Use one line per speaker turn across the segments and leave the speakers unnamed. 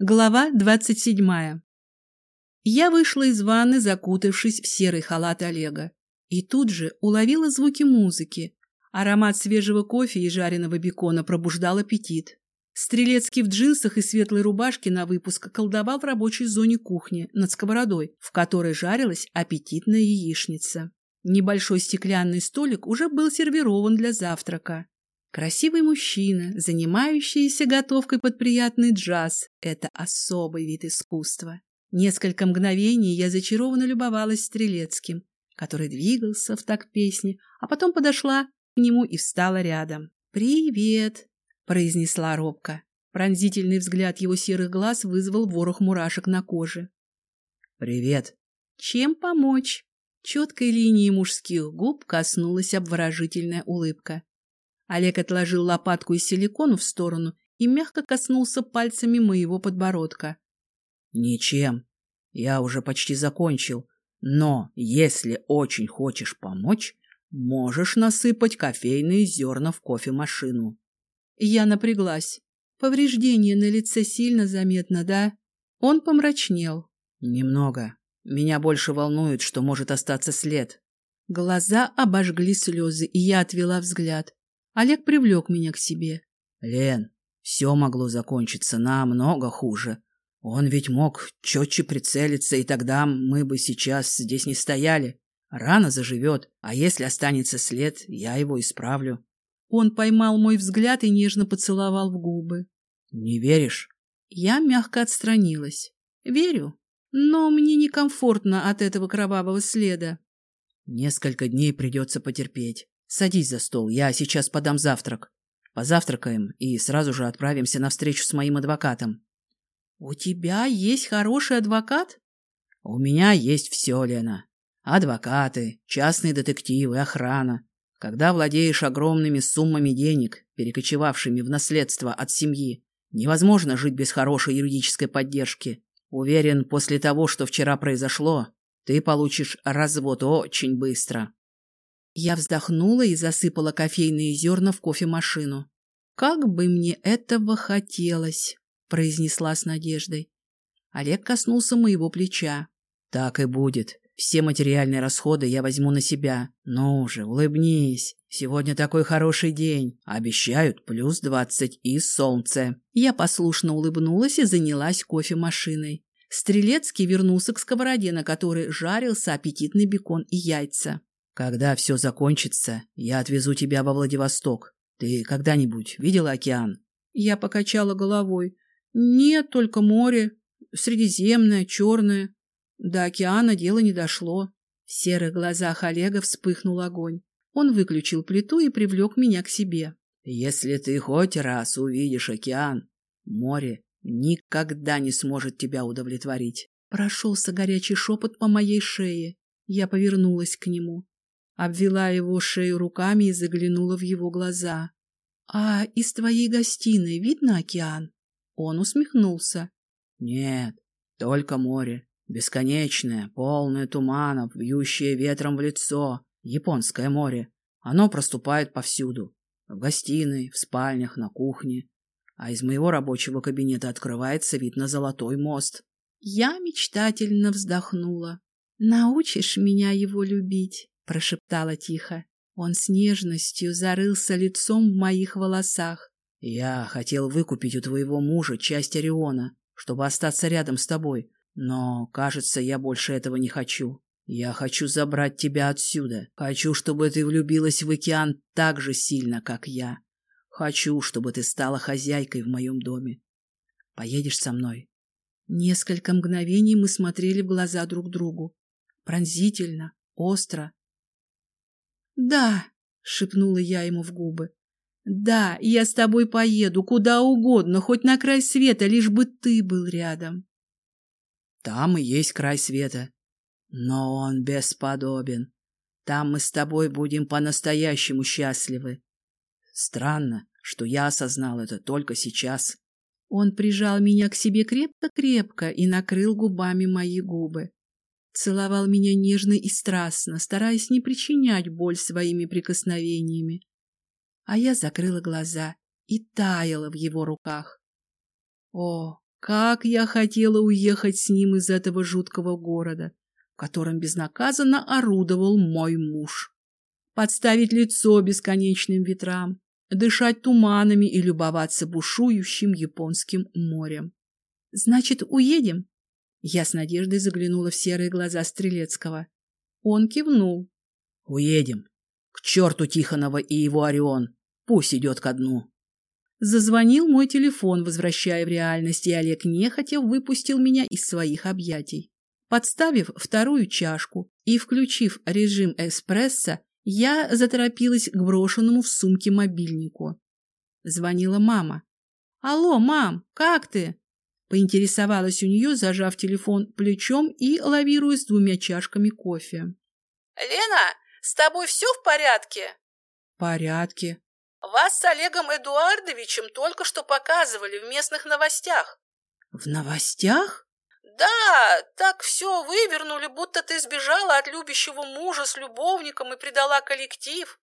Глава двадцать седьмая. Я вышла из ванны, закутавшись в серый халат Олега, и тут же уловила звуки музыки. Аромат свежего кофе и жареного бекона пробуждал аппетит. Стрелецкий в джинсах и светлой рубашке на выпуск колдовал в рабочей зоне кухни над сковородой, в которой жарилась аппетитная яичница. Небольшой стеклянный столик уже был сервирован для завтрака. Красивый мужчина, занимающийся готовкой под приятный джаз – это особый вид искусства. Несколько мгновений я зачарованно любовалась Стрелецким, который двигался в такт песни, а потом подошла к нему и встала рядом. «Привет!» – произнесла робко. Пронзительный взгляд его серых глаз вызвал ворох мурашек на коже.
«Привет!»
«Чем помочь?» Четкой линии мужских губ коснулась обворожительная улыбка. Олег отложил лопатку из силикона в сторону и мягко коснулся пальцами моего подбородка.
«Ничем. Я уже почти закончил. Но если очень хочешь помочь, можешь насыпать кофейные зерна в кофемашину».
Я напряглась. Повреждение на лице сильно заметно, да? Он помрачнел.
«Немного. Меня больше волнует, что может остаться след».
Глаза обожгли слезы, и я отвела взгляд. Олег привлек меня к себе.
Лен, все могло закончиться намного хуже. Он ведь мог четче прицелиться, и тогда мы бы сейчас здесь не стояли. Рана заживет, а если останется след, я его исправлю.
Он поймал мой взгляд и нежно поцеловал в губы.
Не веришь?
Я мягко отстранилась. Верю, но мне некомфортно от этого кровавого следа.
Несколько дней придется потерпеть. Садись за стол, я сейчас подам завтрак. Позавтракаем и сразу же отправимся на встречу с моим адвокатом.
У тебя есть хороший адвокат?
У меня есть все, Лена. Адвокаты, частные детективы, охрана. Когда владеешь огромными суммами денег, перекочевавшими в наследство от семьи, невозможно жить без хорошей юридической поддержки. Уверен, после того, что вчера произошло, ты получишь развод очень быстро.
Я вздохнула и засыпала кофейные зерна в кофемашину. «Как бы мне этого хотелось!» — произнесла с надеждой. Олег коснулся моего плеча.
«Так и будет. Все материальные расходы я возьму на себя. Ну же, улыбнись. Сегодня такой хороший день. Обещают плюс двадцать и солнце».
Я послушно улыбнулась и занялась кофемашиной. Стрелецкий вернулся к сковороде, на которой жарился аппетитный бекон и яйца.
Когда все закончится, я отвезу тебя во Владивосток. Ты когда-нибудь видела океан?
Я покачала головой. Нет, только море. Средиземное, черное. До океана дело не дошло. В серых глазах Олега вспыхнул огонь. Он выключил плиту и привлек меня к себе.
Если ты хоть раз увидишь океан, море никогда не сможет тебя удовлетворить.
Прошелся горячий шепот по моей шее. Я повернулась к нему обвела его шею руками и заглянула в его глаза. «А из твоей гостиной видно океан?» Он усмехнулся.
«Нет, только море. Бесконечное, полное туманов, вьющее ветром в лицо. Японское море. Оно проступает повсюду. В гостиной, в спальнях, на кухне. А из моего рабочего кабинета открывается вид на Золотой мост».
Я мечтательно вздохнула. «Научишь меня его любить?» — прошептала тихо. Он с нежностью зарылся лицом в моих волосах.
«Я хотел выкупить у твоего мужа часть Ориона, чтобы остаться рядом с тобой, но, кажется, я больше этого не хочу. Я хочу забрать тебя отсюда. Хочу, чтобы ты влюбилась в океан так же сильно, как я. Хочу, чтобы ты стала хозяйкой в моем доме. Поедешь со мной?»
Несколько мгновений мы смотрели в глаза друг другу. Пронзительно, остро, «Да», — шепнула я ему в губы. «Да, я с тобой поеду куда угодно, хоть на край света, лишь бы ты был рядом».
«Там и есть край света, но он бесподобен. Там мы с тобой будем по-настоящему счастливы. Странно, что я осознал это только сейчас».
Он прижал меня к себе крепко-крепко и накрыл губами мои губы. Целовал меня нежно и страстно, стараясь не причинять боль своими прикосновениями. А я закрыла глаза и таяла в его руках. О, Как я хотела уехать с ним из этого жуткого города, в котором безнаказанно орудовал мой муж. Подставить лицо бесконечным ветрам, дышать туманами и любоваться бушующим японским морем. «Значит, уедем?» Я с надеждой заглянула в серые глаза Стрелецкого. Он кивнул.
«Уедем. К черту Тихонова и его Орион. Пусть идет ко дну».
Зазвонил мой телефон, возвращая в реальность, и Олег нехотя выпустил меня из своих объятий. Подставив вторую чашку и включив режим эспрессо, я заторопилась к брошенному в сумке мобильнику. Звонила мама. «Алло, мам, как ты?» Поинтересовалась у нее, зажав телефон плечом и лавируя с двумя чашками кофе.
«Лена, с тобой все в порядке?»
«В порядке»,
вас с Олегом Эдуардовичем только что показывали в местных новостях.
В новостях?
Да, так все вывернули, будто ты сбежала от любящего мужа с любовником и предала коллектив.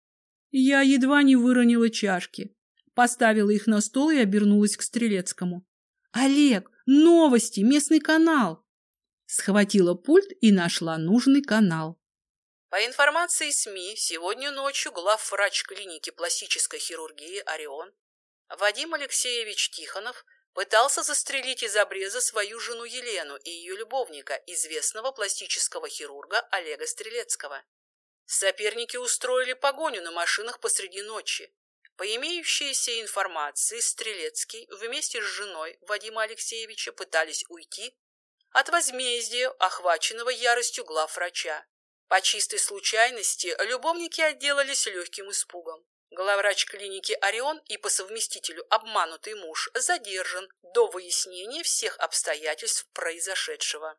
Я едва не выронила чашки, поставила их на стол и обернулась к Стрелецкому. Олег, новости, местный канал. Схватила пульт и нашла нужный канал.
По информации СМИ, сегодня ночью главврач клиники пластической хирургии «Орион» Вадим Алексеевич Тихонов пытался застрелить из обреза свою жену Елену и ее любовника, известного пластического хирурга Олега Стрелецкого. Соперники устроили погоню на машинах посреди ночи. По имеющейся информации, Стрелецкий вместе с женой Вадима Алексеевича пытались уйти от возмездия, охваченного яростью главврача. По чистой случайности любовники отделались легким испугом. Главврач клиники «Орион» и по совместителю обманутый муж задержан до выяснения всех обстоятельств произошедшего.